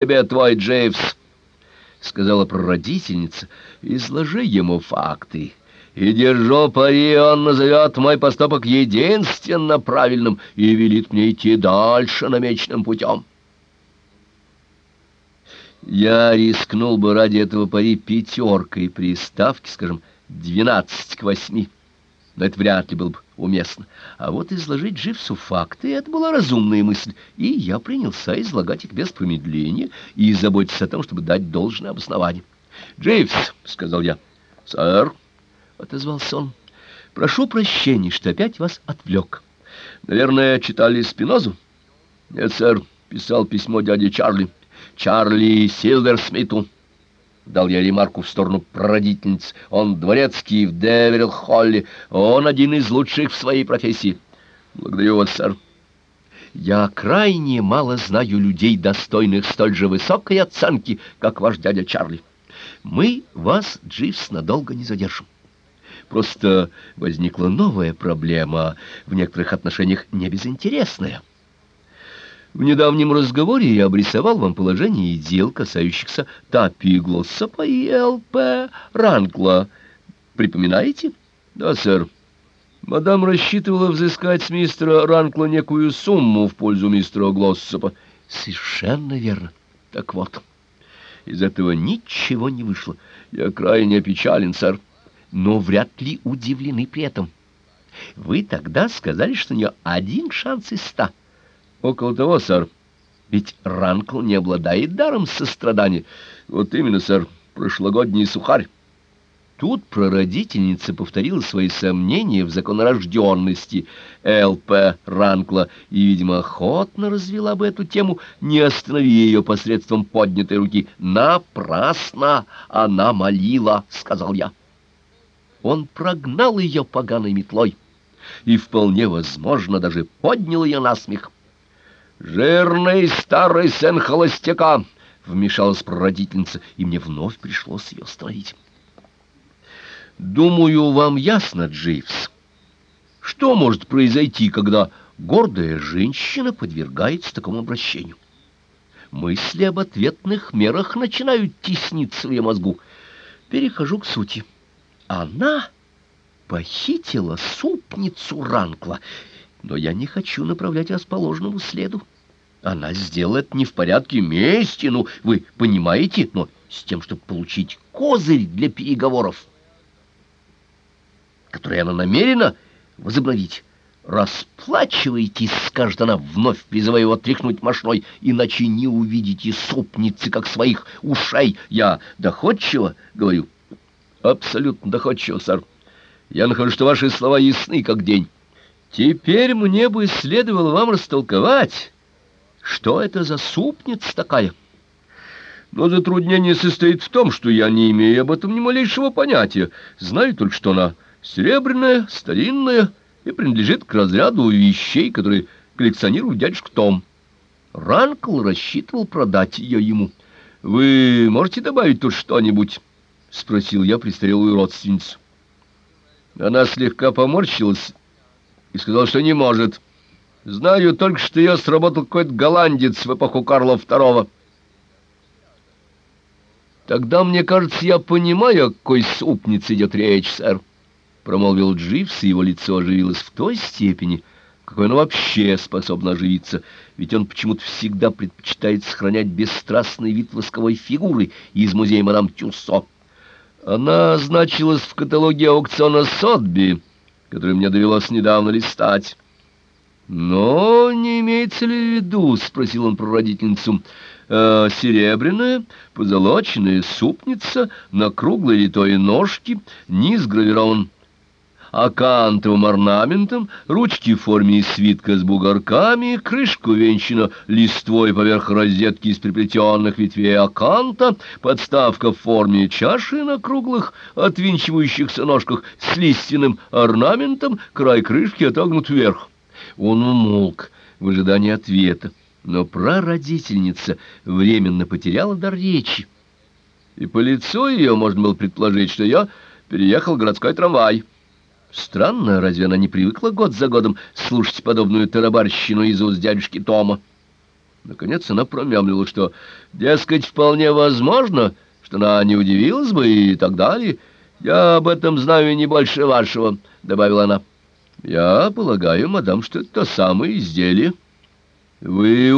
тебе твой Джейвс, — сказала прародительница, — изложи ему факты. И держу пари, он назовет мой поступок единственно правильным и велит мне идти дальше намеченным путем. Я рискнул бы ради этого пари пятеркой при ставке, скажем, двенадцать к восьми но это вряд ли было бы уместно. А вот изложить Дживсу факты — это была разумная мысль, и я принялся излагать их без промедления и заботиться о том, чтобы дать должное обоснование. «Дживс», — сказал я. «Сэр», — отозвался он, — «прошу прощения, что опять вас отвлек. Наверное, читали Спинозу?» «Нет, сэр», — писал письмо дяде Чарли. «Чарли Силверсмиту». Дал я ремарку в сторону прародительниц. Он дворецкий в Деверилл-Холле. Он один из лучших в своей профессии. Благодарю вас, сэр. Я крайне мало знаю людей, достойных столь же высокой оценки, как ваш дядя Чарли. Мы вас, Дживс, надолго не задержим. Просто возникла новая проблема, в некоторых отношениях небезынтересная. В недавнем разговоре я обрисовал вам положение дел, касающихся Тапи Глоссопа и Л.П. Ранкла. Припоминаете? Да, сэр. Мадам рассчитывала взыскать с мистера Ранкла некую сумму в пользу мистера Глоссопа. Совершенно верно. Так вот, из этого ничего не вышло. Я крайне опечален, сэр, но вряд ли удивлены при этом. Вы тогда сказали, что у нее один шанс из ста — Около того, сэр. Ведь Ранкл не обладает даром сострадания. Вот именно, сэр, прошлогодний сухарь. Тут прародительница повторила свои сомнения в законорожденности Л.П. Ранкла и, видимо, охотно развела бы эту тему, не останови ее посредством поднятой руки. «Напрасно она молила», — сказал я. Он прогнал ее поганой метлой и, вполне возможно, даже поднял ее на смех. «Жирный старый сын холостяка!» — вмешалась прародительница, и мне вновь пришлось ее остановить. «Думаю, вам ясно, Дживс, что может произойти, когда гордая женщина подвергается такому обращению? Мысли об ответных мерах начинают тесниться в ее мозгу. Перехожу к сути. Она похитила супницу Ранкла — но я не хочу направлять вас по ложному следу. Она сделает не в порядке мести, ну, вы понимаете, но с тем, чтобы получить козырь для переговоров, который она намерена возобновить. «Расплачивайтесь», — скажет она, вновь призывая его тряхнуть мошной, «иначе не увидите супницы, как своих ушей. Я доходчиво говорю?» «Абсолютно доходчиво, сэр. Я нахожу, что ваши слова ясны, как день». Теперь мне бы следовало вам растолковать, что это за супница такая. Но затруднение состоит в том, что я не имею об этом ни малейшего понятия. Знаю только, что она серебряная, старинная и принадлежит к разряду вещей, которые коллекционирует дядюшка Том. Ранкл рассчитывал продать ее ему. «Вы можете добавить тут что-нибудь?» — спросил я престарелую родственницу. Она слегка поморщилась и сказал, что не может. Знаю только, что ее сработал какой-то голландец в эпоху Карла II. Тогда, мне кажется, я понимаю, о какой супнице идет речь, сэр, — промолвил Дживс, и его лицо оживилось в той степени, какой оно вообще способно оживиться, ведь он почему-то всегда предпочитает сохранять бесстрастный вид восковой фигуры из музея мадам Тюссо. Она значилась в каталоге аукциона Сотби, который мне довелось недавно листать. «Но не имеется ли в виду, — спросил он про родительницу, э, — серебряная, позолоченная супница на круглой литой ножке, низ гравирован акантовым орнаментом, ручки в форме свитка с бугорками, крышку венчана листвой поверх розетки из приплетенных ветвей аканта, подставка в форме чаши на круглых отвинчивающихся ножках с лиственным орнаментом, край крышки отогнут вверх. Он умолк в ожидании ответа, но прародительница временно потеряла дар речи. И по лицу ее можно было предположить, что я переехал городской трамвай. Странно, разве она не привыкла год за годом слушать подобную тарабарщину из уст дядюшки Тома? Наконец она промямлила, что, дескать, вполне возможно, что она не удивилась бы и так далее. «Я об этом знаю не больше вашего», — добавила она. «Я полагаю, мадам, что это то самое изделие». «Вы